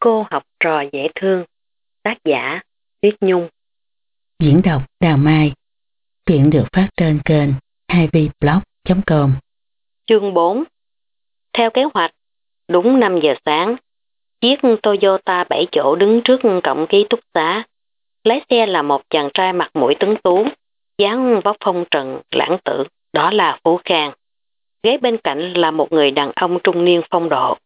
Cô học trò dễ thương. Tác giả Tuyết Nhung Diễn đọc Đào Mai Chuyện được phát trên kênh 2vblog.com Chương 4 Theo kế hoạch, đúng 5 giờ sáng, chiếc Toyota 7 chỗ đứng trước cổng ký túc xá. Lái xe là một chàng trai mặt mũi tấn tú, dáng vóc phong trần, lãng tử, đó là Phú Khang. Ghế bên cạnh là một người đàn ông trung niên phong độ.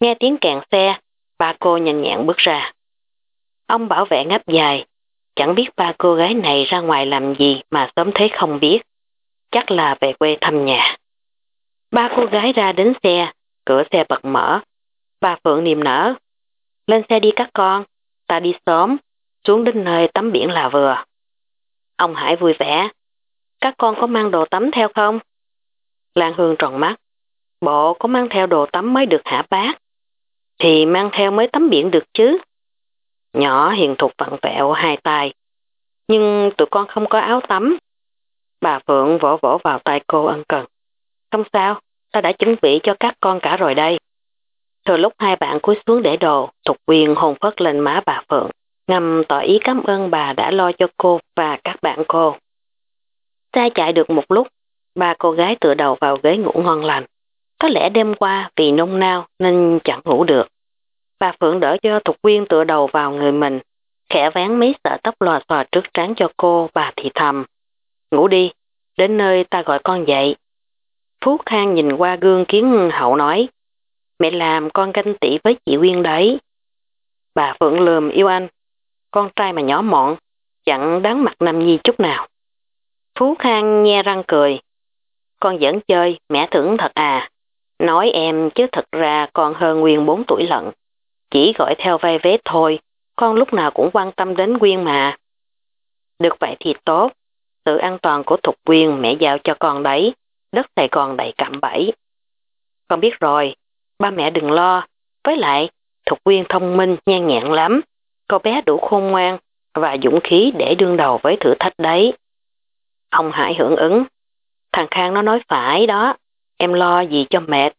Nghe tiếng kèn xe, ba cô nhanh nhẹn bước ra. Ông bảo vệ ngáp dài, chẳng biết ba cô gái này ra ngoài làm gì mà sớm thế không biết. Chắc là về quê thăm nhà. Ba cô gái ra đến xe, cửa xe bật mở. Bà Phượng niềm nở. Lên xe đi các con, ta đi sớm, xuống đến nơi tắm biển là vừa. Ông Hải vui vẻ. Các con có mang đồ tắm theo không? Lan Hương tròn mắt. Bộ có mang theo đồ tắm mới được hả bác? Thì mang theo mấy tấm biển được chứ. Nhỏ hiền thục vặn vẹo hai tay. Nhưng tụi con không có áo tắm. Bà Phượng vỗ vỗ vào tay cô ân cần. Không sao, ta đã chuẩn bị cho các con cả rồi đây. Thừa lúc hai bạn cúi xuống để đồ, Thục Quyền hồn phất lên má bà Phượng, ngầm tỏ ý cảm ơn bà đã lo cho cô và các bạn cô. Xe chạy được một lúc, ba cô gái tựa đầu vào ghế ngủ ngon lành. Có lẽ đêm qua vì nông nao nên chẳng ngủ được. Bà Phượng đỡ cho Thục Quyên tựa đầu vào người mình, khẽ ván mấy sợi tóc lòa xòa trước trán cho cô, bà thì thầm. Ngủ đi, đến nơi ta gọi con dậy. Phú Khang nhìn qua gương kiến hậu nói, mẹ làm con ganh tỉ với chị Quyên đấy. Bà Phượng lườm yêu anh, con trai mà nhỏ mọn, chẳng đáng mặt Nam Nhi chút nào. Phú Khang nghe răng cười, con vẫn chơi, mẹ thưởng thật à. Nói em chứ thật ra con hơn Nguyên 4 tuổi lận. Chỉ gọi theo vai vế thôi, con lúc nào cũng quan tâm đến Quyên mà. Được vậy thì tốt, sự an toàn của Thục Quyên mẹ giao cho con đấy, đất Sài Gòn đầy cạm bẫy. Con biết rồi, ba mẹ đừng lo, với lại Thục Quyên thông minh nhan nhẹn lắm, cô bé đủ khôn ngoan và dũng khí để đương đầu với thử thách đấy. Ông Hải hưởng ứng, thằng Khang nó nói phải đó, em lo gì cho mệt,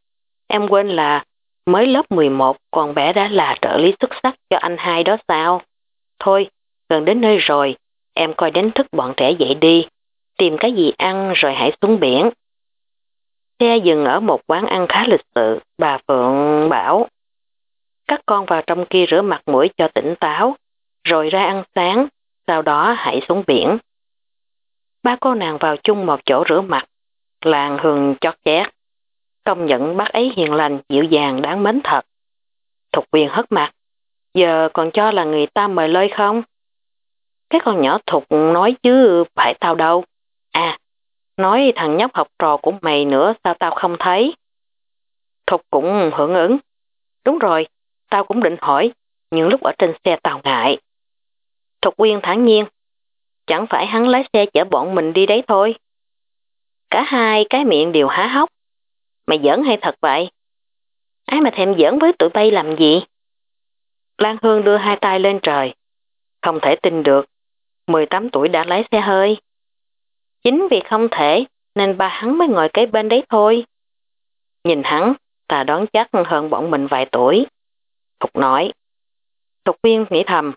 em quên là Mới lớp 11 con bé đã là trợ lý xuất sắc cho anh hai đó sao? Thôi, gần đến nơi rồi, em coi đánh thức bọn trẻ dậy đi, tìm cái gì ăn rồi hãy xuống biển. Xe dừng ở một quán ăn khá lịch sự, bà Phượng bảo. Các con vào trong kia rửa mặt mũi cho tỉnh táo, rồi ra ăn sáng, sau đó hãy xuống biển. Ba cô nàng vào chung một chỗ rửa mặt, làng hường chót chét. Công nhận bác ấy hiền lành, dịu dàng, đáng mến thật. Thục quyền hất mặt. Giờ còn cho là người ta mời lơi không? Cái con nhỏ Thục nói chứ phải tao đâu. À, nói thằng nhóc học trò của mày nữa sao tao không thấy? Thục cũng hưởng ứng. Đúng rồi, tao cũng định hỏi, nhưng lúc ở trên xe tao ngại. Thục Quyên thẳng nhiên. Chẳng phải hắn lái xe chở bọn mình đi đấy thôi. Cả hai cái miệng đều há hốc. Mày giỡn hay thật vậy? Ai mà thèm giỡn với tụi bay làm gì? Lan Hương đưa hai tay lên trời. Không thể tin được. 18 tuổi đã lái xe hơi. Chính vì không thể nên ba hắn mới ngồi kế bên đấy thôi. Nhìn hắn, ta đoán chắc hơn bọn mình vài tuổi. Thục nói. Thục viên nghĩ thầm.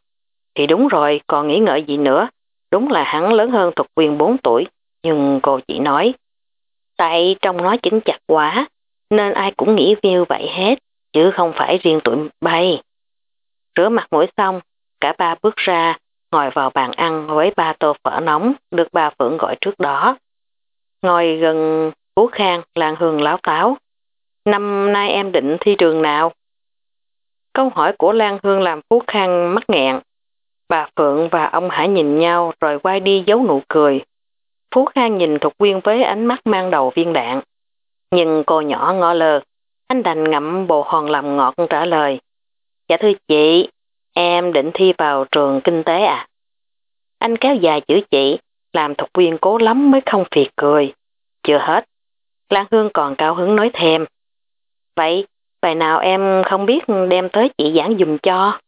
Thì đúng rồi, còn nghĩ ngợi gì nữa. Đúng là hắn lớn hơn Thục viên 4 tuổi. Nhưng cô chỉ nói Tại trong nó chính chặt quá, nên ai cũng nghĩ như vậy hết, chứ không phải riêng tụi bay. Rửa mặt mũi xong, cả ba bước ra, ngồi vào bàn ăn với ba tô phở nóng được bà Phượng gọi trước đó. Ngồi gần Phú Khang, làng hương láo táo. Năm nay em định thi trường nào? Câu hỏi của Lan Hương làm Phú Khang mắc nghẹn. Bà Phượng và ông Hải nhìn nhau rồi quay đi giấu nụ cười. Phú Khang nhìn Thục Quyên với ánh mắt mang đầu viên đạn. Nhưng cô nhỏ ngõ lơ, anh đành ngậm bồ hòn làm ngọt trả lời. Dạ thưa chị, em định thi vào trường kinh tế à? Anh kéo dài chữ chị, làm Thục Quyên cố lắm mới không phiệt cười. Chưa hết, Lan Hương còn cao hứng nói thêm. Vậy, bài nào em không biết đem tới chị giảng dùm cho?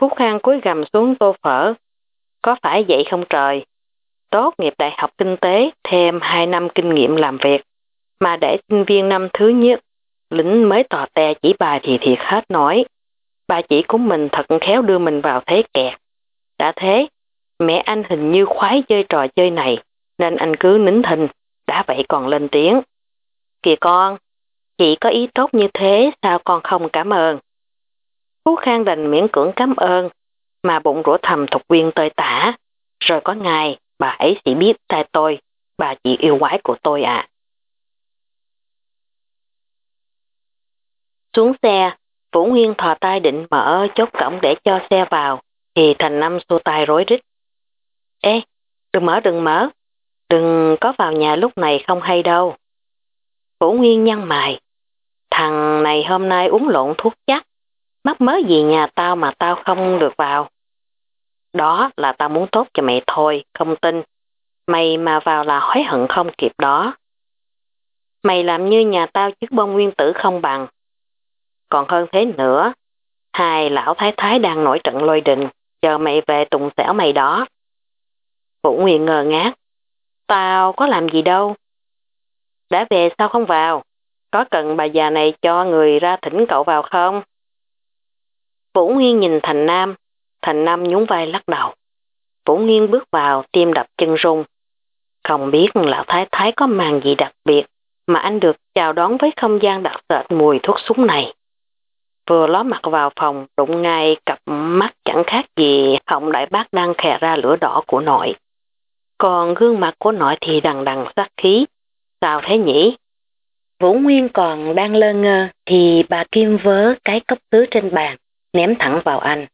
Phú Khang cúi gầm xuống tô phở. Có phải vậy không trời? Tốt nghiệp đại học kinh tế thêm 2 năm kinh nghiệm làm việc, mà để sinh viên năm thứ nhất, lính mới tò te chỉ bài thì thiệt hết nói. Bà chỉ của mình thật khéo đưa mình vào thế kẹt. Đã thế, mẹ anh hình như khoái chơi trò chơi này, nên anh cứ nín thinh, đã vậy còn lên tiếng. Kìa con, chị có ý tốt như thế sao con không cảm ơn? Phú Khang đành miễn cưỡng cảm ơn, mà bụng rủa thầm thục viên tơi tả. Rồi có ngày, bà ấy sẽ biết tay tôi, bà chị yêu quái của tôi à. Xuống xe, Vũ Nguyên thò tay định mở chốt cổng để cho xe vào, thì Thành Năm xua tay rối rít. Ê, đừng mở đừng mở, đừng có vào nhà lúc này không hay đâu. Vũ Nguyên nhăn mày, thằng này hôm nay uống lộn thuốc chắc, mắc mớ gì nhà tao mà tao không được vào. Đó là tao muốn tốt cho mẹ thôi, không tin. Mày mà vào là hối hận không kịp đó. Mày làm như nhà tao chiếc bông nguyên tử không bằng. Còn hơn thế nữa, hai lão thái thái đang nổi trận lôi đình, chờ mày về tùng xẻo mày đó. Vũ Nguyên ngờ ngác. Tao có làm gì đâu. Đã về sao không vào? Có cần bà già này cho người ra thỉnh cậu vào không? Vũ Nguyên nhìn Thành Nam, Thành Nam nhún vai lắc đầu. Vũ Nguyên bước vào, tim đập chân rung. Không biết lão thái thái có màn gì đặc biệt mà anh được chào đón với không gian đặc sệt mùi thuốc súng này. Vừa ló mặt vào phòng, đụng ngay cặp mắt chẳng khác gì họng đại bác đang khè ra lửa đỏ của nội. Còn gương mặt của nội thì đằng đằng sát khí. Sao thế nhỉ? Vũ Nguyên còn đang lơ ngơ thì bà Kim vớ cái cốc sứ trên bàn, ném thẳng vào anh.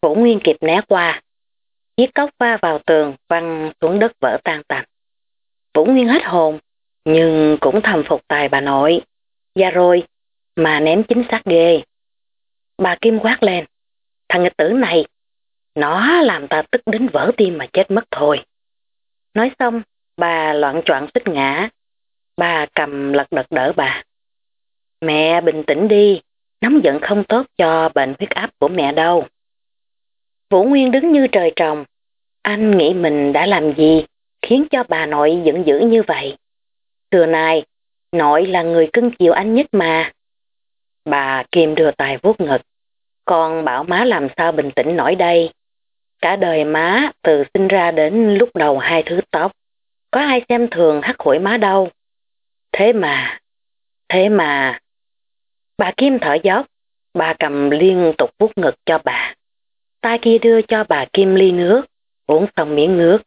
Cổ Nguyên kịp né qua. Chiếc cốc va vào tường văng xuống đất vỡ tan tành. Vũ Nguyên hết hồn, nhưng cũng thầm phục tài bà nội. Ra rồi, mà ném chính xác ghê. Bà Kim quát lên. Thằng nghịch tử này, nó làm ta tức đến vỡ tim mà chết mất thôi. Nói xong, bà loạn troạn xích ngã. Bà cầm lật đật đỡ bà. Mẹ bình tĩnh đi, nóng giận không tốt cho bệnh huyết áp của mẹ đâu. Vũ Nguyên đứng như trời trồng. Anh nghĩ mình đã làm gì khiến cho bà nội giận dữ như vậy? Xưa này, nội là người cưng chiều anh nhất mà. Bà Kim đưa tay vuốt ngực. Con bảo má làm sao bình tĩnh nổi đây. Cả đời má từ sinh ra đến lúc đầu hai thứ tóc. Có ai xem thường hắc hủi má đâu. Thế mà, thế mà. Bà Kim thở dốc, bà cầm liên tục vuốt ngực cho bà. Ta kia đưa cho bà Kim ly nước, uống xong miếng nước.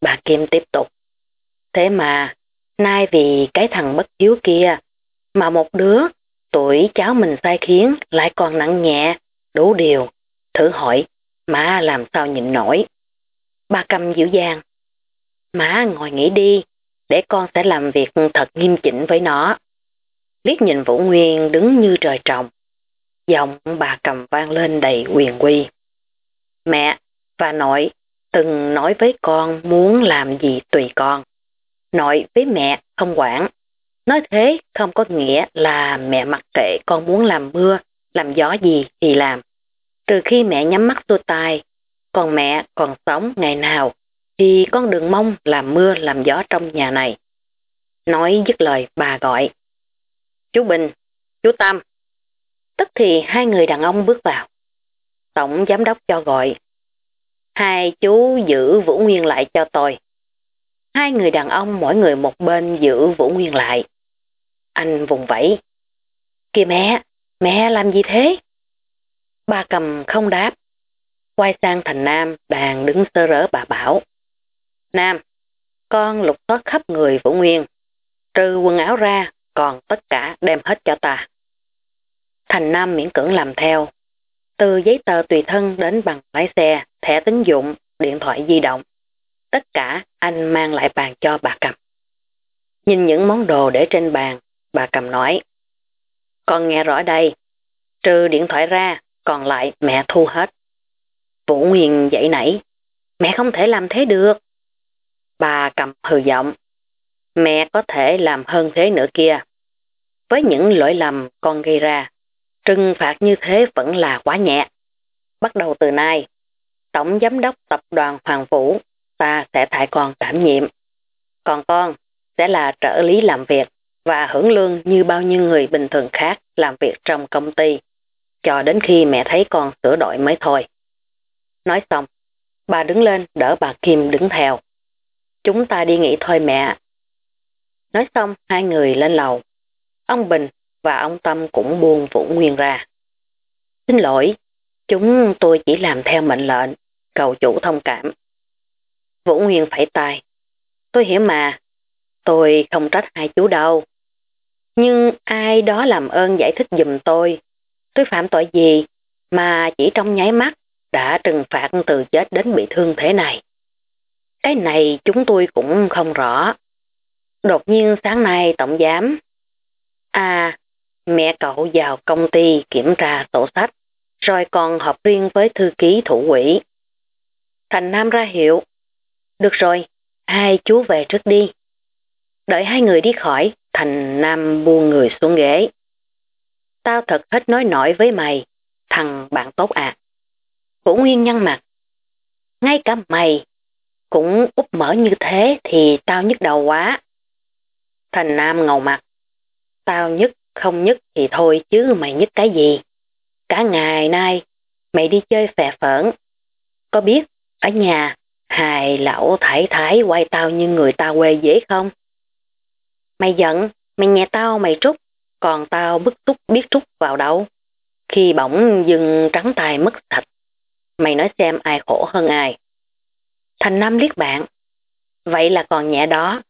Bà Kim tiếp tục. Thế mà, nay vì cái thằng bất hiếu kia, mà một đứa, tuổi cháu mình sai khiến lại còn nặng nhẹ, đủ điều. Thử hỏi, má làm sao nhịn nổi. Bà cầm dịu dàng. Má ngồi nghỉ đi, để con sẽ làm việc thật nghiêm chỉnh với nó. Liếc nhìn Vũ Nguyên đứng như trời trồng. Giọng bà cầm vang lên đầy quyền quy. Mẹ và nội từng nói với con muốn làm gì tùy con. Nội với mẹ không quản. Nói thế không có nghĩa là mẹ mặc kệ con muốn làm mưa, làm gió gì thì làm. Từ khi mẹ nhắm mắt xua tay, còn mẹ còn sống ngày nào thì con đừng mong làm mưa làm gió trong nhà này. Nói dứt lời bà gọi. Chú Bình, chú Tâm. Tức thì hai người đàn ông bước vào. Tổng giám đốc cho gọi. Hai chú giữ Vũ Nguyên lại cho tôi. Hai người đàn ông mỗi người một bên giữ Vũ Nguyên lại. Anh vùng vẫy. Kìa mẹ, mẹ làm gì thế? Ba cầm không đáp. Quay sang thành Nam đang đứng sơ rỡ bà bảo. Nam, con lục thoát khắp người Vũ Nguyên. Trừ quần áo ra, còn tất cả đem hết cho ta. Thành Nam miễn cưỡng làm theo. Từ giấy tờ tùy thân đến bằng lái xe, thẻ tín dụng, điện thoại di động. Tất cả anh mang lại bàn cho bà cầm. Nhìn những món đồ để trên bàn, bà cầm nói. Con nghe rõ đây, trừ điện thoại ra, còn lại mẹ thu hết. Vũ Nguyên dậy nảy, mẹ không thể làm thế được. Bà cầm hừ giọng, mẹ có thể làm hơn thế nữa kia. Với những lỗi lầm con gây ra, trừng phạt như thế vẫn là quá nhẹ. Bắt đầu từ nay, Tổng Giám đốc Tập đoàn Hoàng Vũ, ta sẽ thải con đảm nhiệm. Còn con sẽ là trợ lý làm việc và hưởng lương như bao nhiêu người bình thường khác làm việc trong công ty. cho đến khi mẹ thấy con sửa đổi mới thôi. Nói xong, bà đứng lên đỡ bà Kim đứng theo. Chúng ta đi nghỉ thôi mẹ. Nói xong, hai người lên lầu. Ông Bình và ông Tâm cũng buông Vũ Nguyên ra. Xin lỗi, chúng tôi chỉ làm theo mệnh lệnh, cầu chủ thông cảm. Vũ Nguyên phải tài. Tôi hiểu mà, tôi không trách hai chú đâu. Nhưng ai đó làm ơn giải thích dùm tôi. Tôi phạm tội gì mà chỉ trong nháy mắt đã trừng phạt từ chết đến bị thương thế này. Cái này chúng tôi cũng không rõ. Đột nhiên sáng nay tổng giám. À, mẹ cậu vào công ty kiểm tra sổ sách, rồi còn họp riêng với thư ký thủ quỹ. Thành Nam ra hiệu. Được rồi, hai chú về trước đi. Đợi hai người đi khỏi, Thành Nam buông người xuống ghế. Tao thật hết nói nổi với mày, thằng bạn tốt à. Vũ Nguyên nhăn mặt. Ngay cả mày cũng úp mở như thế thì tao nhức đầu quá. Thành Nam ngầu mặt. Tao nhức không nhất thì thôi chứ mày nhất cái gì. Cả ngày nay mày đi chơi phè phởn. Có biết ở nhà hài lão thải thái quay tao như người ta quê dễ không? Mày giận, mày nhẹ tao mày trút, còn tao bức túc biết trút vào đâu. Khi bỗng dừng trắng tay mất sạch, mày nói xem ai khổ hơn ai. Thành Nam liếc bạn, vậy là còn nhẹ đó,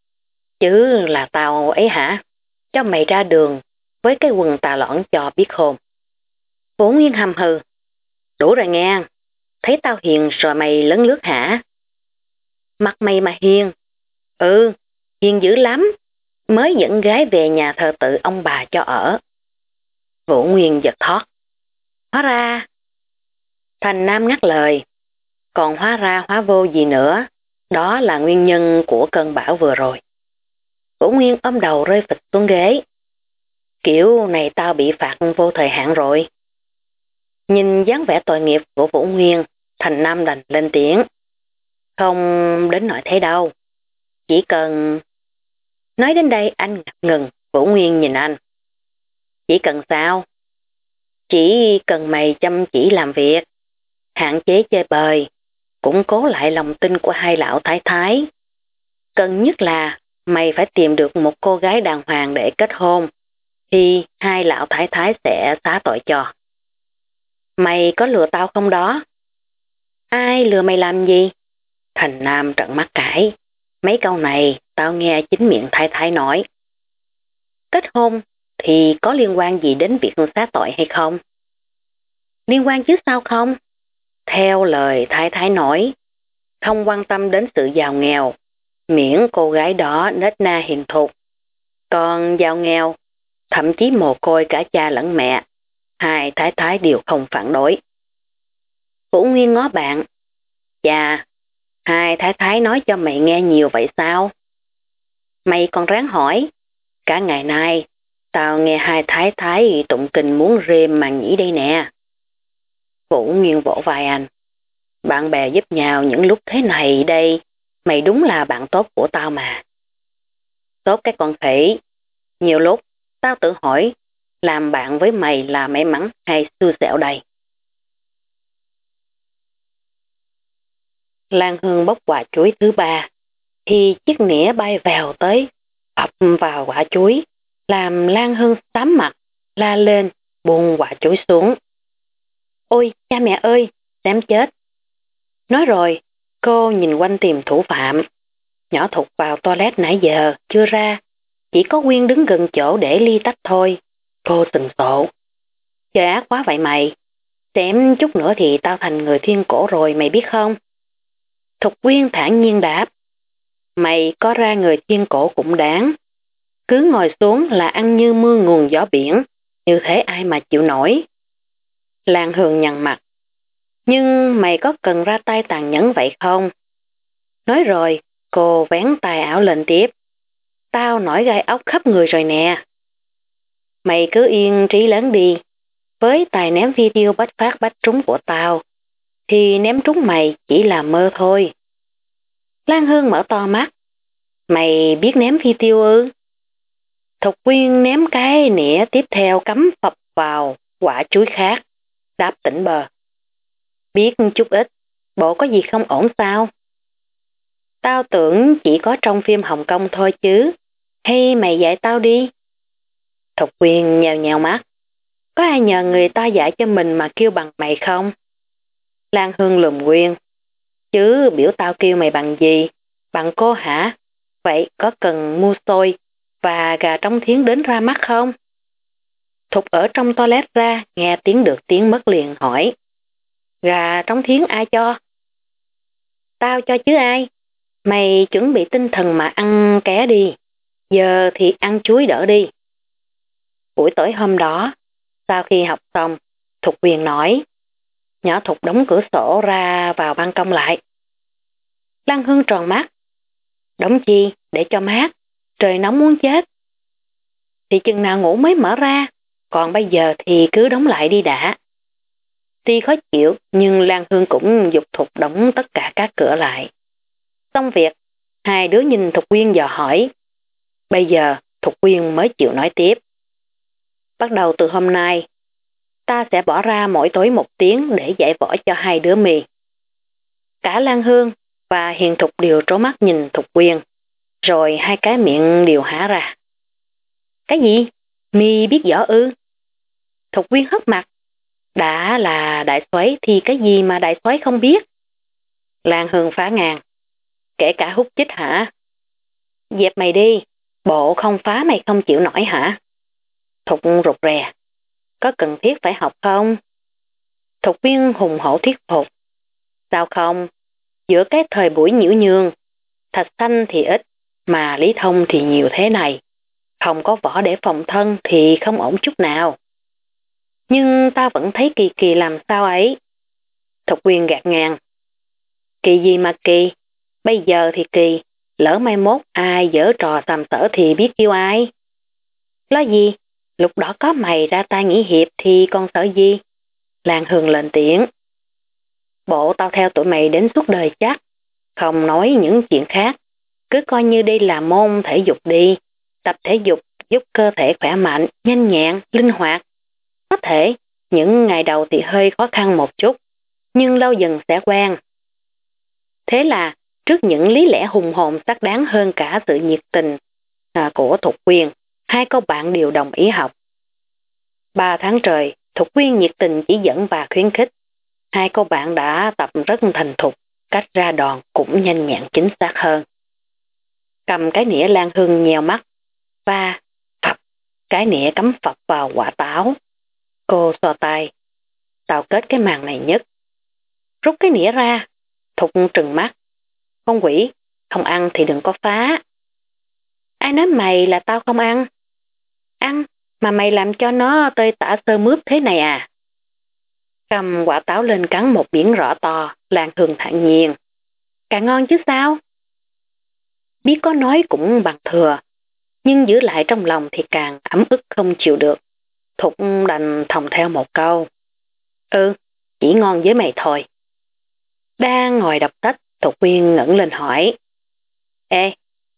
chứ là tao ấy hả? Cho mày ra đường với cái quần tà lõn cho biết hồn. Vũ Nguyên hầm hừ, đủ rồi nghe, thấy tao hiền rồi mày lấn lướt hả? Mặt mày mà hiền, ừ, hiền dữ lắm, mới dẫn gái về nhà thờ tự ông bà cho ở. Vũ Nguyên giật thoát. Hóa ra, Thành Nam ngắt lời, còn hóa ra hóa vô gì nữa, đó là nguyên nhân của cơn bão vừa rồi. Vũ Nguyên ôm đầu rơi phịch xuống ghế. Kiểu này tao bị phạt vô thời hạn rồi. Nhìn dáng vẻ tội nghiệp của Vũ Nguyên, Thành Nam đành lên tiếng. Không đến nỗi thế đâu. Chỉ cần Nói đến đây anh ngập ngừng, Vũ Nguyên nhìn anh. Chỉ cần sao? Chỉ cần mày chăm chỉ làm việc, hạn chế chơi bời, củng cố lại lòng tin của hai lão thái thái. Cần nhất là mày phải tìm được một cô gái đàng hoàng để kết hôn, thì hai lão thái thái sẽ xá tội cho. Mày có lừa tao không đó? Ai lừa mày làm gì? Thành Nam trận mắt cãi. Mấy câu này tao nghe chính miệng thái thái nói. Kết hôn thì có liên quan gì đến việc xá tội hay không? Liên quan chứ sao không? Theo lời thái thái nói, không quan tâm đến sự giàu nghèo, miễn cô gái đó nết na hiền thục. Còn giàu nghèo, thậm chí mồ côi cả cha lẫn mẹ, hai thái thái đều không phản đối. Vũ Nguyên ngó bạn, chà, hai thái thái nói cho mày nghe nhiều vậy sao? Mày còn ráng hỏi. Cả ngày nay, tao nghe hai thái thái tụng kinh muốn rêm mà nghĩ đây nè. Vũ Nguyên vỗ vai anh. Bạn bè giúp nhau những lúc thế này đây, mày đúng là bạn tốt của tao mà. Tốt cái con khỉ. Nhiều lúc, tao tự hỏi, làm bạn với mày là may mắn hay xui xẻo đây? Lan Hương bốc quả chuối thứ ba thì chiếc nĩa bay vào tới, ập vào quả chuối, làm Lan Hương sám mặt, la lên, buông quả chuối xuống. Ôi, cha mẹ ơi, xem chết. Nói rồi, cô nhìn quanh tìm thủ phạm. Nhỏ thục vào toilet nãy giờ, chưa ra. Chỉ có Quyên đứng gần chỗ để ly tách thôi. Cô từng sộ. Trời ác quá vậy mày. Xem chút nữa thì tao thành người thiên cổ rồi mày biết không? Thục Quyên thản nhiên đáp. Mày có ra người thiên cổ cũng đáng. Cứ ngồi xuống là ăn như mưa nguồn gió biển, như thế ai mà chịu nổi. Lan Hường nhằn mặt. Nhưng mày có cần ra tay tàn nhẫn vậy không? Nói rồi, cô vén tay áo lên tiếp. Tao nổi gai ốc khắp người rồi nè. Mày cứ yên trí lớn đi. Với tài ném video bách phát bách trúng của tao, thì ném trúng mày chỉ là mơ thôi. Lan Hương mở to mắt. Mày biết ném phi tiêu ư? Thục quyên ném cái nĩa tiếp theo cắm phập vào quả chuối khác. đáp tỉnh bờ. Biết chút ít, bộ có gì không ổn sao? Tao tưởng chỉ có trong phim Hồng Kông thôi chứ, hay mày dạy tao đi? Thục quyền nhèo nhèo mắt. Có ai nhờ người ta dạy cho mình mà kêu bằng mày không? Lan Hương lùm quyên. Chứ biểu tao kêu mày bằng gì? Bằng cô hả? Vậy có cần mua xôi và gà trong thiến đến ra mắt không? Thục ở trong toilet ra, nghe tiếng được tiếng mất liền hỏi. Gà trong thiến ai cho? Tao cho chứ ai? Mày chuẩn bị tinh thần mà ăn ké đi. Giờ thì ăn chuối đỡ đi. Buổi tối hôm đó, sau khi học xong, Thục Quyền nói, nhỏ Thục đóng cửa sổ ra vào ban công lại. Lăng Hương tròn mắt. Đóng chi, để cho mát, trời nóng muốn chết. Thì chừng nào ngủ mới mở ra, còn bây giờ thì cứ đóng lại đi đã. Tuy khó chịu, nhưng Lan Hương cũng dục Thục đóng tất cả các cửa lại. Xong việc, hai đứa nhìn Thục Quyên dò hỏi. Bây giờ, Thục Quyên mới chịu nói tiếp. Bắt đầu từ hôm nay, ta sẽ bỏ ra mỗi tối một tiếng để giải võ cho hai đứa mì. Cả Lan Hương và Hiền Thục đều trố mắt nhìn Thục Quyên, rồi hai cái miệng đều há ra. Cái gì? Mi biết võ ư? Thục Quyên hất mặt. Đã là đại xoáy thì cái gì mà đại xoáy không biết? Lan Hương phá ngàn. Kể cả hút chích hả? Dẹp mày đi, bộ không phá mày không chịu nổi hả? Thục rụt rè. Có cần thiết phải học không? Thục viên hùng hổ thiết phục. Sao không? Giữa cái thời buổi nhiễu nhương, thạch xanh thì ít, mà lý thông thì nhiều thế này. Không có võ để phòng thân thì không ổn chút nào. Nhưng ta vẫn thấy kỳ kỳ làm sao ấy. Thục quyền gạt ngang. Kỳ gì mà kỳ? Bây giờ thì kỳ, lỡ mai mốt ai dở trò sàm sở thì biết kêu ai. Lo gì? Lúc đó có mày ra tay nghỉ hiệp thì con sợ gì? Lan Hương lên tiếng. Bộ tao theo tụi mày đến suốt đời chắc. Không nói những chuyện khác. Cứ coi như đây là môn thể dục đi. Tập thể dục giúp cơ thể khỏe mạnh, nhanh nhẹn, linh hoạt. Có thể, những ngày đầu thì hơi khó khăn một chút, nhưng lâu dần sẽ quen. Thế là, trước những lý lẽ hùng hồn sắc đáng hơn cả sự nhiệt tình à, của Thục Quyên, hai cô bạn đều đồng ý học. Ba tháng trời, Thục Quyên nhiệt tình chỉ dẫn và khuyến khích. Hai cô bạn đã tập rất thành thục, cách ra đòn cũng nhanh nhẹn chính xác hơn. Cầm cái nĩa lan hương nhèo mắt, và phập, cái nĩa cắm phập vào quả táo. Cô so tay, tạo kết cái màn này nhất. Rút cái nĩa ra, thục trừng mắt. Con quỷ, không ăn thì đừng có phá. Ai nói mày là tao không ăn? Ăn, mà mày làm cho nó tơi tả sơ mướp thế này à? Cầm quả táo lên cắn một biển rõ to, làng thường thản nhiên. Càng ngon chứ sao? Biết có nói cũng bằng thừa, nhưng giữ lại trong lòng thì càng ấm ức không chịu được. Thục đành thòng theo một câu. Ừ, chỉ ngon với mày thôi. Đang ngồi đọc sách, Thục Quyên ngẩng lên hỏi. Ê,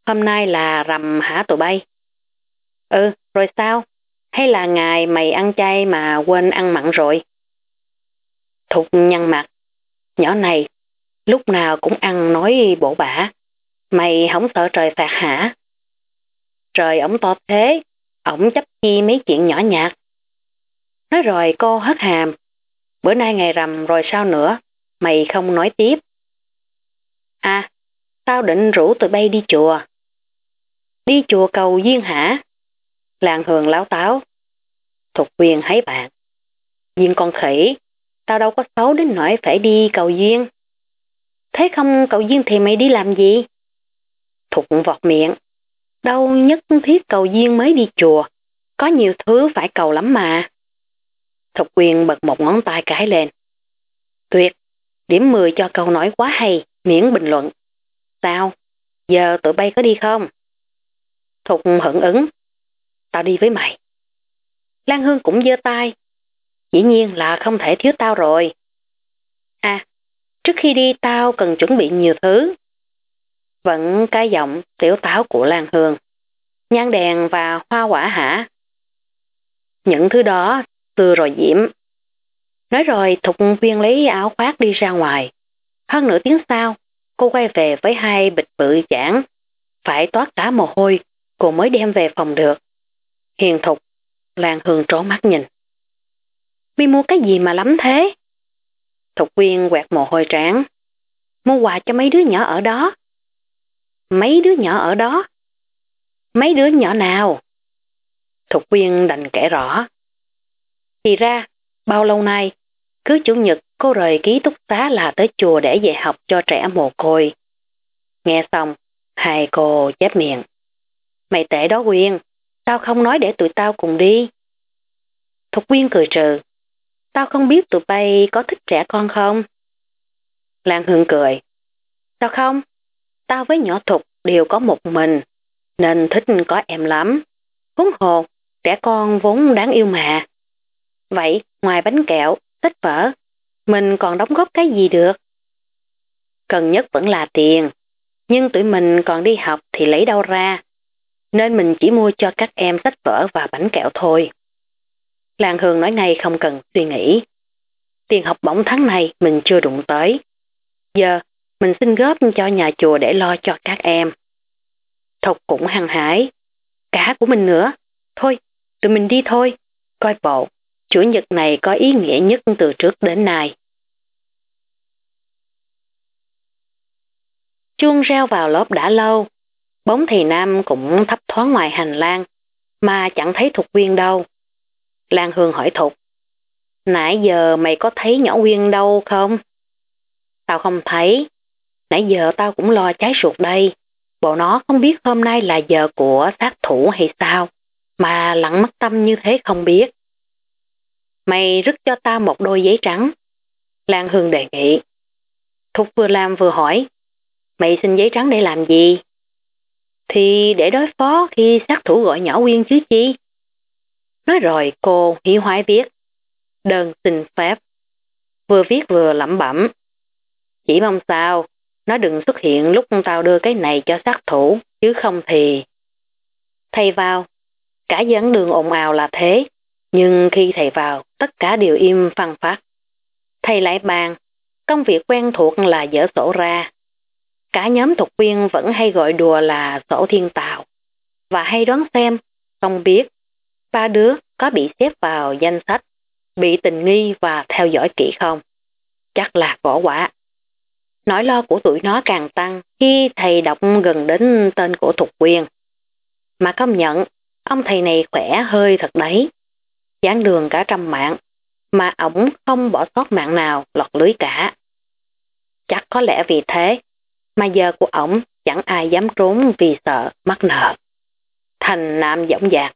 hôm nay là rằm hả tụi bay? Ừ, rồi sao? Hay là ngày mày ăn chay mà quên ăn mặn rồi? Thục nhăn mặt. Nhỏ này, lúc nào cũng ăn nói bộ bả. Mày không sợ trời phạt hả? Trời ổng to thế, ổng chấp chi mấy chuyện nhỏ nhặt. Nói rồi cô hất hàm. Bữa nay ngày rằm rồi sao nữa? Mày không nói tiếp. À, tao định rủ tụi bay đi chùa. Đi chùa cầu duyên hả? Làng hường láo táo. Thục quyền thấy bạn. Duyên con khỉ, tao đâu có xấu đến nỗi phải đi cầu duyên. Thế không cầu duyên thì mày đi làm gì? Thục vọt miệng. Đâu nhất thiết cầu duyên mới đi chùa. Có nhiều thứ phải cầu lắm mà. Thục quyền bật một ngón tay cái lên. Tuyệt, điểm 10 cho câu nói quá hay, miễn bình luận. Sao? Giờ tụi bay có đi không? Thục hận ứng. Tao đi với mày. Lan Hương cũng dơ tay. Dĩ nhiên là không thể thiếu tao rồi. À, trước khi đi tao cần chuẩn bị nhiều thứ. Vẫn cái giọng tiểu táo của Lan Hương. Nhang đèn và hoa quả hả? Những thứ đó từ rồi diễm. Nói rồi Thục Viên lấy áo khoác đi ra ngoài. Hơn nửa tiếng sau, cô quay về với hai bịch bự chản. Phải toát cả mồ hôi, cô mới đem về phòng được. Hiền Thục, Lan Hương trốn mắt nhìn. Mi mua cái gì mà lắm thế? Thục quyên quẹt mồ hôi tráng. Mua quà cho mấy đứa nhỏ ở đó. Mấy đứa nhỏ ở đó? Mấy đứa nhỏ nào? Thục quyên đành kể rõ. Thì ra, bao lâu nay, cứ chủ nhật cô rời ký túc xá là tới chùa để dạy học cho trẻ mồ côi. Nghe xong, hai cô chép miệng. Mày tệ đó Quyên, tao không nói để tụi tao cùng đi. Thục Quyên cười trừ. Tao không biết tụi bay có thích trẻ con không? Lan Hương cười. Sao không? Tao với nhỏ Thục đều có một mình, nên thích có em lắm. Huống hồ, trẻ con vốn đáng yêu mà. Vậy, ngoài bánh kẹo, sách vở, mình còn đóng góp cái gì được? Cần nhất vẫn là tiền, nhưng tụi mình còn đi học thì lấy đâu ra, nên mình chỉ mua cho các em sách vở và bánh kẹo thôi. Lan Hương nói ngay không cần suy nghĩ. Tiền học bổng tháng này mình chưa đụng tới. Giờ mình xin góp cho nhà chùa để lo cho các em. Thục cũng hăng hải. Cả của mình nữa. Thôi, tụi mình đi thôi. Coi bộ, chủ nhật này có ý nghĩa nhất từ trước đến nay. Chuông reo vào lớp đã lâu. Bóng thì Nam cũng thấp thoáng ngoài hành lang, mà chẳng thấy Thục Quyên đâu. Lan Hương hỏi Thục. Nãy giờ mày có thấy nhỏ Quyên đâu không? Tao không thấy. Nãy giờ tao cũng lo cháy ruột đây. Bộ nó không biết hôm nay là giờ của sát thủ hay sao, mà lặng mất tâm như thế không biết. Mày rứt cho ta một đôi giấy trắng. Lan Hương đề nghị. Thục vừa làm vừa hỏi. Mày xin giấy trắng để làm gì? Thì để đối phó khi sát thủ gọi nhỏ Quyên chứ chi. Nói rồi cô hiểu hoái viết. Đơn xin phép. Vừa viết vừa lẩm bẩm. Chỉ mong sao, nó đừng xuất hiện lúc tao đưa cái này cho sát thủ, chứ không thì... thay vào, cả dẫn đường ồn ào là thế, nhưng khi thầy vào, tất cả đều im phăng phát. Thầy lại bàn, công việc quen thuộc là dỡ sổ ra. Cả nhóm thuộc viên vẫn hay gọi đùa là sổ thiên tạo, và hay đoán xem, không biết, ba đứa có bị xếp vào danh sách, bị tình nghi và theo dõi kỹ không? Chắc là vỏ quả. Nỗi lo của tụi nó càng tăng khi thầy đọc gần đến tên của thuộc Quyền. Mà công nhận, ông thầy này khỏe hơi thật đấy. Gián đường cả trăm mạng, mà ổng không bỏ sót mạng nào lọt lưới cả. Chắc có lẽ vì thế, mà giờ của ổng chẳng ai dám trốn vì sợ mắc nợ. Thành nam dõng dạc.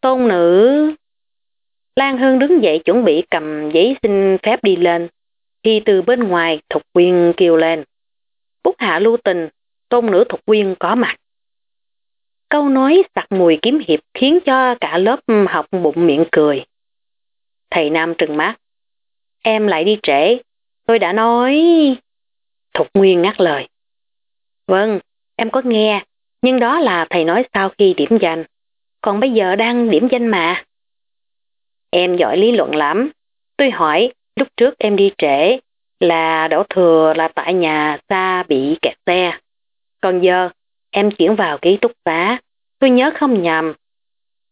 Tôn nữ... Lan Hương đứng dậy chuẩn bị cầm giấy xin phép đi lên, thì từ bên ngoài Thục Quyên kêu lên. Bút hạ lưu tình, tôn nữ Thục Quyên có mặt. Câu nói sặc mùi kiếm hiệp khiến cho cả lớp học bụng miệng cười. Thầy Nam trừng mắt. Em lại đi trễ. Tôi đã nói... Thục Nguyên ngắt lời. Vâng, em có nghe, nhưng đó là thầy nói sau khi điểm danh. Còn bây giờ đang điểm danh mà. Em giỏi lý luận lắm. Tôi hỏi, lúc trước em đi trễ là đổ thừa là tại nhà xa bị kẹt xe. Còn giờ, em chuyển vào ký túc xá. Tôi nhớ không nhầm.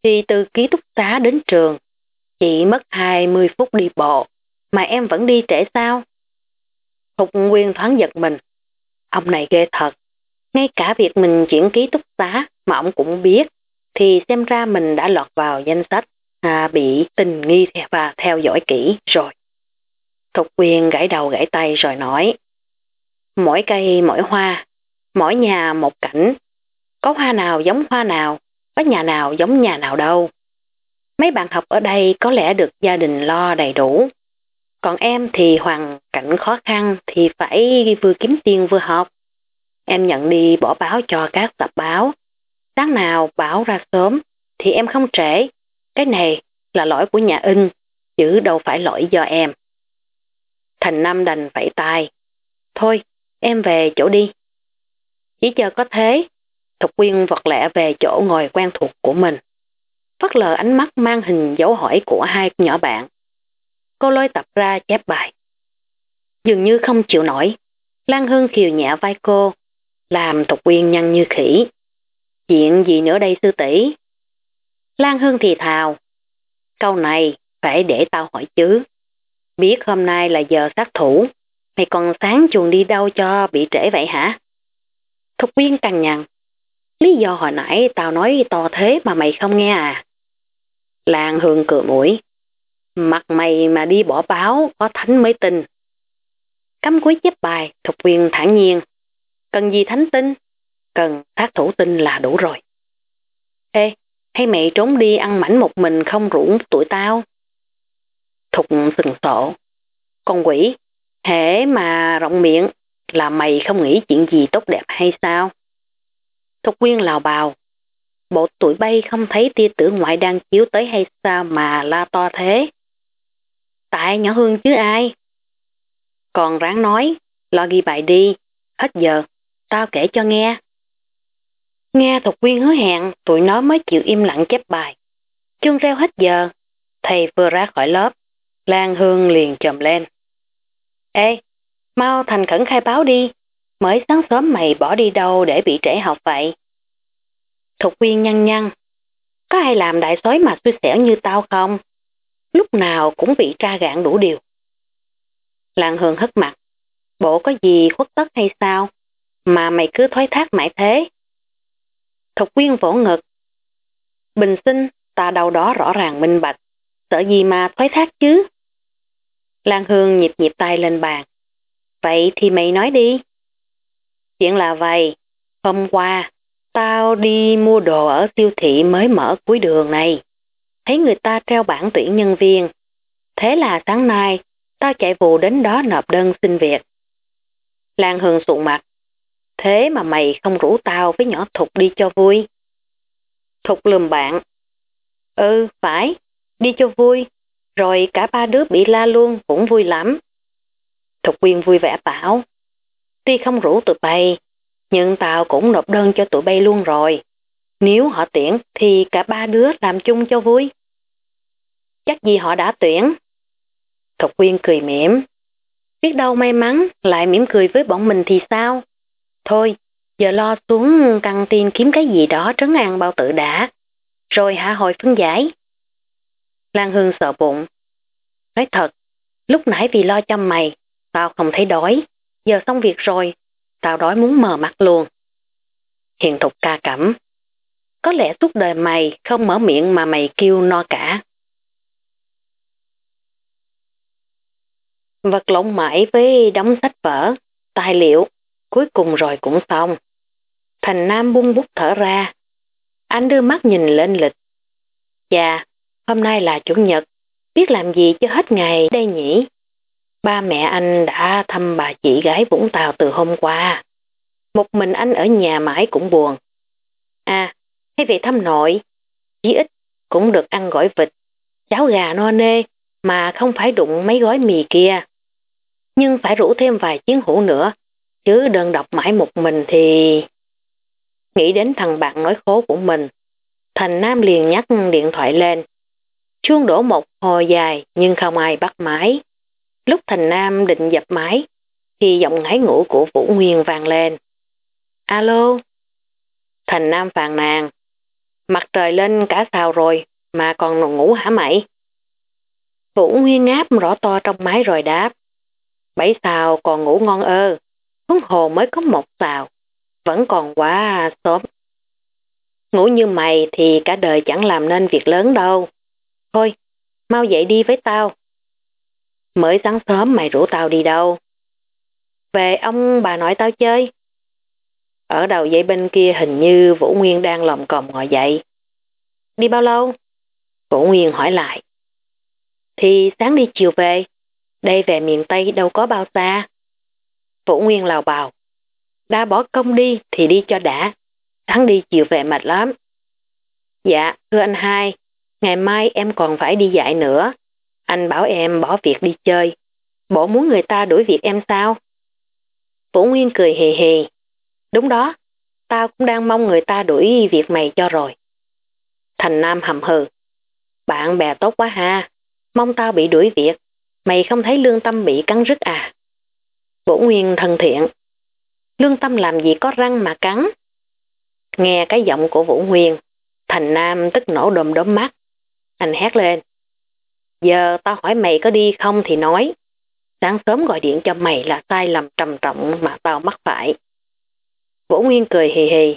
Thì từ ký túc xá đến trường, chỉ mất 20 phút đi bộ, mà em vẫn đi trễ sao? Thục Nguyên thoáng giật mình. Ông này ghê thật. Ngay cả việc mình chuyển ký túc xá mà ông cũng biết, thì xem ra mình đã lọt vào danh sách à, bị tình nghi và theo dõi kỹ rồi. Thục quyền gãy đầu gãy tay rồi nói Mỗi cây mỗi hoa, mỗi nhà một cảnh, có hoa nào giống hoa nào, có nhà nào giống nhà nào đâu. Mấy bạn học ở đây có lẽ được gia đình lo đầy đủ. Còn em thì hoàn cảnh khó khăn thì phải vừa kiếm tiền vừa học. Em nhận đi bỏ báo cho các tập báo. Sáng nào báo ra sớm thì em không trễ. Cái này là lỗi của nhà in, chứ đâu phải lỗi do em. Thành Nam đành phải tay. Thôi, em về chỗ đi. Chỉ chờ có thế, Thục Quyên vật lẹ về chỗ ngồi quen thuộc của mình. Phất lờ ánh mắt mang hình dấu hỏi của hai nhỏ bạn. cô lôi tập ra chép bài. Dường như không chịu nổi, Lan Hương khiều nhẹ vai cô, làm Thục Quyên nhăn như khỉ. Chuyện gì nữa đây sư tỷ? Lan Hương thì thào. Câu này phải để tao hỏi chứ. Biết hôm nay là giờ sát thủ, mày còn sáng chuồng đi đâu cho bị trễ vậy hả? Thục viên càng nhằn. Lý do hồi nãy tao nói to thế mà mày không nghe à? Lan Hương cười mũi. Mặt mày mà đi bỏ báo có thánh mới tin. Cắm cuối chép bài, Thục Viên thản nhiên. Cần gì thánh tin? Cần tác thủ tin là đủ rồi. Ê, hay mẹ trốn đi ăn mảnh một mình không rủ tuổi tao? Thục sừng sộ. Con quỷ, hễ mà rộng miệng là mày không nghĩ chuyện gì tốt đẹp hay sao? Thục quyên lào bào. Bộ tuổi bay không thấy tia tử ngoại đang chiếu tới hay sao mà la to thế? Tại nhỏ hương chứ ai? Còn ráng nói, lo ghi bài đi, hết giờ, tao kể cho nghe. Nghe Thục Quyên hứa hẹn, tụi nó mới chịu im lặng chép bài. Chuông reo hết giờ, thầy vừa ra khỏi lớp, Lan Hương liền trầm lên. Ê, mau thành khẩn khai báo đi, mới sáng sớm mày bỏ đi đâu để bị trễ học vậy? Thục Quyên nhăn nhăn, có ai làm đại sói mà xui xẻo như tao không? Lúc nào cũng bị tra gạn đủ điều. Lan Hương hất mặt, bộ có gì khuất tất hay sao? Mà mày cứ thoái thác mãi thế. Thục quyên vỗ ngực. Bình sinh, ta đâu đó rõ ràng minh bạch. Sợ gì mà thoái thác chứ? Lan Hương nhịp nhịp tay lên bàn. Vậy thì mày nói đi. Chuyện là vậy. Hôm qua, tao đi mua đồ ở siêu thị mới mở cuối đường này. Thấy người ta treo bảng tuyển nhân viên. Thế là sáng nay, tao chạy vụ đến đó nộp đơn xin việc. Lan Hương sụn mặt. Thế mà mày không rủ tao với nhỏ Thục đi cho vui. Thục lùm bạn. Ừ, phải, đi cho vui. Rồi cả ba đứa bị la luôn cũng vui lắm. Thục Quyên vui vẻ bảo. Tuy không rủ tụi bay, nhưng tao cũng nộp đơn cho tụi bay luôn rồi. Nếu họ tuyển thì cả ba đứa làm chung cho vui. Chắc gì họ đã tuyển. Thục Quyên cười mỉm. Biết đâu may mắn lại mỉm cười với bọn mình thì sao? Thôi, giờ lo xuống căng tin kiếm cái gì đó trấn an bao tự đã. Rồi hạ hồi phân giải. Lan Hương sợ bụng. Nói thật, lúc nãy vì lo cho mày, tao không thấy đói. Giờ xong việc rồi, tao đói muốn mờ mắt luôn. Hiền thục ca cẩm. Có lẽ suốt đời mày không mở miệng mà mày kêu no cả. Vật lộn mãi với đóng sách vở, tài liệu, cuối cùng rồi cũng xong. Thành Nam buông bút thở ra. Anh đưa mắt nhìn lên lịch. Dạ, hôm nay là chủ nhật, biết làm gì cho hết ngày đây nhỉ? Ba mẹ anh đã thăm bà chị gái Vũng Tàu từ hôm qua. Một mình anh ở nhà mãi cũng buồn. À, hay về thăm nội, chí ít cũng được ăn gỏi vịt, cháo gà no nê mà không phải đụng mấy gói mì kia. Nhưng phải rủ thêm vài chiến hữu nữa chứ đơn độc mãi một mình thì... Nghĩ đến thằng bạn nói khố của mình, Thành Nam liền nhắc điện thoại lên. Chuông đổ một hồi dài nhưng không ai bắt máy. Lúc Thành Nam định dập máy, thì giọng ngái ngủ của Vũ Nguyên vang lên. Alo? Thành Nam phàn nàn. Mặt trời lên cả sao rồi mà còn ngủ hả mày? Vũ Nguyên ngáp rõ to trong máy rồi đáp. Bảy sao còn ngủ ngon ơ huống hồ mới có một sao vẫn còn quá sớm. Ngủ như mày thì cả đời chẳng làm nên việc lớn đâu. Thôi, mau dậy đi với tao. Mới sáng sớm mày rủ tao đi đâu? Về ông bà nội tao chơi. Ở đầu dãy bên kia hình như Vũ Nguyên đang lồng còng ngồi dậy. Đi bao lâu? Vũ Nguyên hỏi lại. Thì sáng đi chiều về. Đây về miền Tây đâu có bao xa. Vũ Nguyên lào bào. Đã bỏ công đi thì đi cho đã. Sáng đi chiều về mệt lắm. Dạ, thưa anh hai, ngày mai em còn phải đi dạy nữa. Anh bảo em bỏ việc đi chơi. Bộ muốn người ta đuổi việc em sao? Vũ Nguyên cười hề hề. Đúng đó, tao cũng đang mong người ta đuổi việc mày cho rồi. Thành Nam hầm hừ. Bạn bè tốt quá ha, mong tao bị đuổi việc. Mày không thấy lương tâm bị cắn rứt à? Vũ Nguyên thân thiện. Lương tâm làm gì có răng mà cắn? Nghe cái giọng của Vũ Nguyên, Thành Nam tức nổ đồm đốm mắt. Anh hét lên. Giờ tao hỏi mày có đi không thì nói. Sáng sớm gọi điện cho mày là sai lầm trầm trọng mà tao mắc phải. Vũ Nguyên cười hì hì.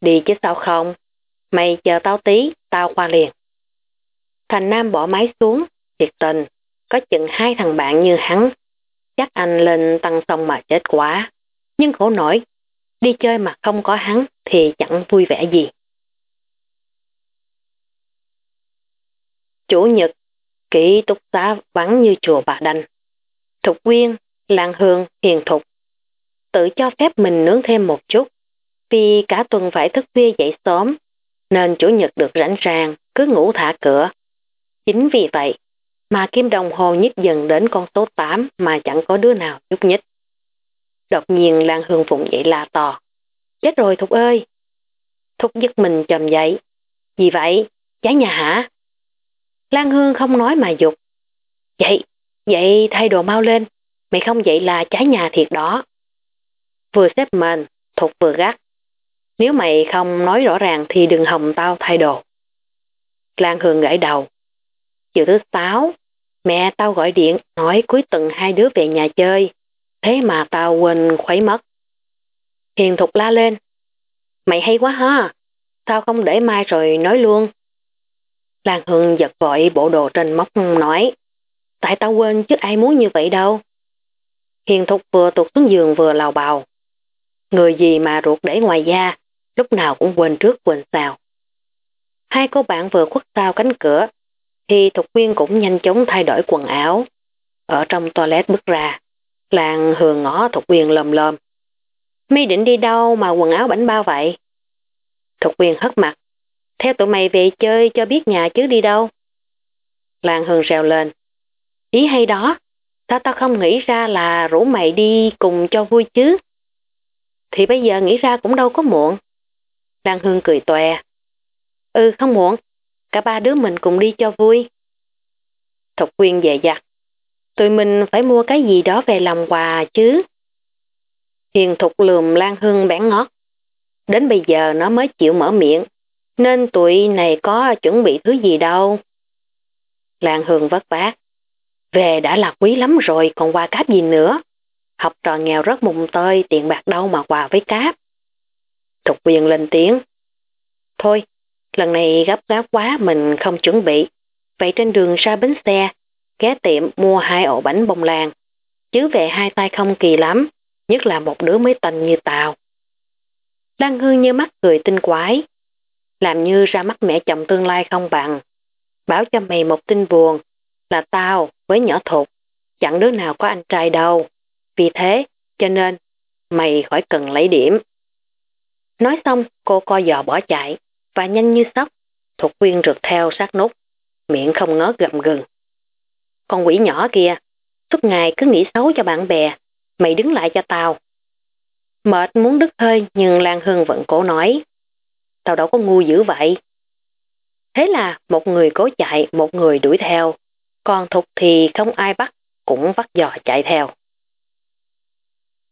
Đi chứ sao không? Mày chờ tao tí, tao qua liền. Thành Nam bỏ máy xuống, thiệt tình, có chừng hai thằng bạn như hắn. Chắc anh lên tăng sông mà chết quá. Nhưng khổ nổi, đi chơi mà không có hắn thì chẳng vui vẻ gì. Chủ nhật, ký túc xá vắng như chùa bà Đanh. Thục Quyên, Lan Hương, Hiền Thục. Tự cho phép mình nướng thêm một chút, vì cả tuần phải thức khuya dậy sớm, nên chủ nhật được rảnh ràng, cứ ngủ thả cửa. Chính vì vậy, mà kim đồng hồ nhích dần đến con số 8 mà chẳng có đứa nào nhúc nhích. Đột nhiên Lan Hương phụng dậy la to. Chết rồi Thục ơi! Thục giật mình chầm dậy. Gì vậy? Cháy nhà hả? Lan Hương không nói mà dục. Vậy, vậy thay đồ mau lên. Mày không vậy là trái nhà thiệt đó. Vừa xếp mền, Thục vừa gắt. Nếu mày không nói rõ ràng thì đừng hòng tao thay đồ. Lan Hương gãy đầu. Chiều thứ sáu, mẹ tao gọi điện nói cuối tuần hai đứa về nhà chơi. Thế mà tao quên khuấy mất. Hiền thục la lên. Mày hay quá ha. Sao không để mai rồi nói luôn. Lan Hương giật vội bộ đồ trên móc nói. Tại tao quên chứ ai muốn như vậy đâu. Hiền thục vừa tụt xuống giường vừa lào bào. Người gì mà ruột để ngoài da, lúc nào cũng quên trước quên sau. Hai cô bạn vừa khuất sau cánh cửa, thì Thục Quyên cũng nhanh chóng thay đổi quần áo. Ở trong toilet bước ra, làng hường ngõ Thục Quyên lầm lầm. Mi định đi đâu mà quần áo bảnh bao vậy? Thục Quyên hất mặt. Theo tụi mày về chơi cho biết nhà chứ đi đâu. Làng hường rèo lên. Ý hay đó, sao tao không nghĩ ra là rủ mày đi cùng cho vui chứ? Thì bây giờ nghĩ ra cũng đâu có muộn. Lan Hương cười tòe. Ừ không muộn, cả ba đứa mình cùng đi cho vui. Thục quyên về dặt. Tụi mình phải mua cái gì đó về làm quà chứ. Hiền thục lườm Lan Hương bẻ ngót. Đến bây giờ nó mới chịu mở miệng, nên tụi này có chuẩn bị thứ gì đâu. Lan Hương vất vát. Về đã là quý lắm rồi, còn qua cáp gì nữa. Học trò nghèo rất mùng tơi, tiền bạc đâu mà quà với cáp. Thục quyền lên tiếng. Thôi, lần này gấp gáp quá mình không chuẩn bị. Vậy trên đường ra bến xe, ghé tiệm mua hai ổ bánh bông lan. Chứ về hai tay không kỳ lắm, nhất là một đứa mới tình như tàu. Lan Hương như mắt cười tinh quái. Làm như ra mắt mẹ chồng tương lai không bằng. Báo cho mày một tin buồn là tao với nhỏ thục. Chẳng đứa nào có anh trai đâu. Vì thế, cho nên, mày khỏi cần lấy điểm. Nói xong, cô co giò bỏ chạy, và nhanh như sóc, Thục Quyên rượt theo sát nút, miệng không ngớt gầm gừng. Con quỷ nhỏ kia, suốt ngày cứ nghĩ xấu cho bạn bè, mày đứng lại cho tao. Mệt muốn đứt hơi nhưng Lan Hương vẫn cố nói. Tao đâu có ngu dữ vậy. Thế là một người cố chạy, một người đuổi theo. Còn Thục thì không ai bắt, cũng vắt giò chạy theo.